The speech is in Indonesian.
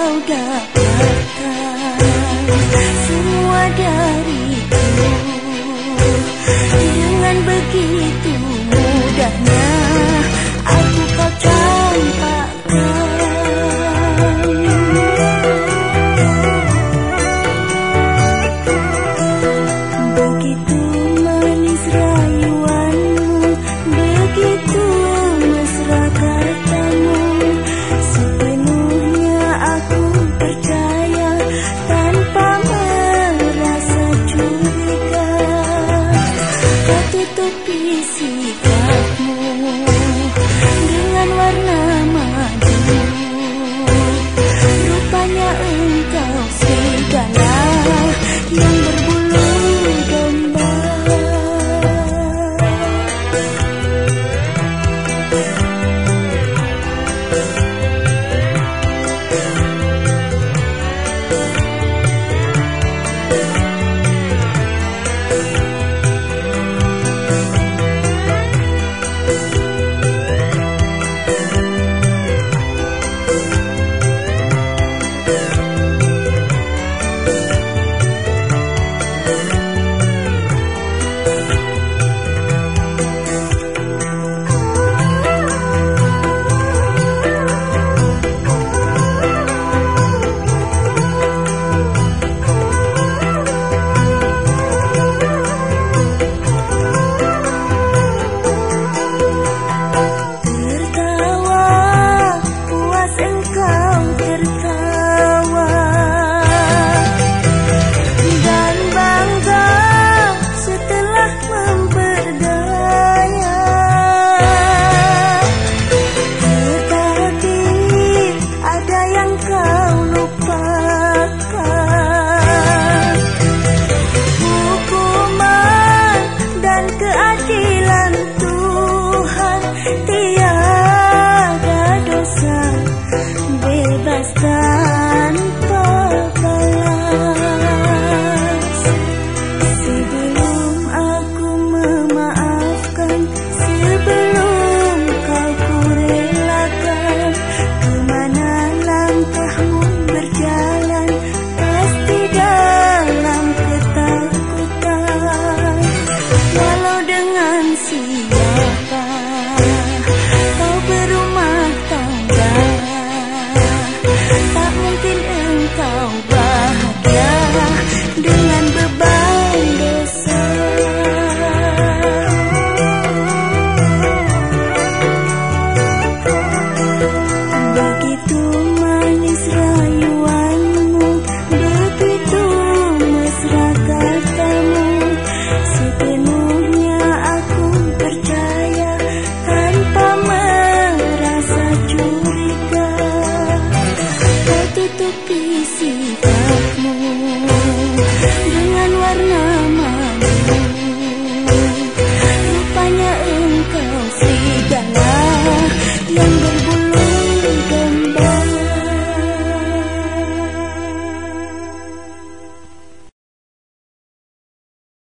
kau dapatkan semua dariku.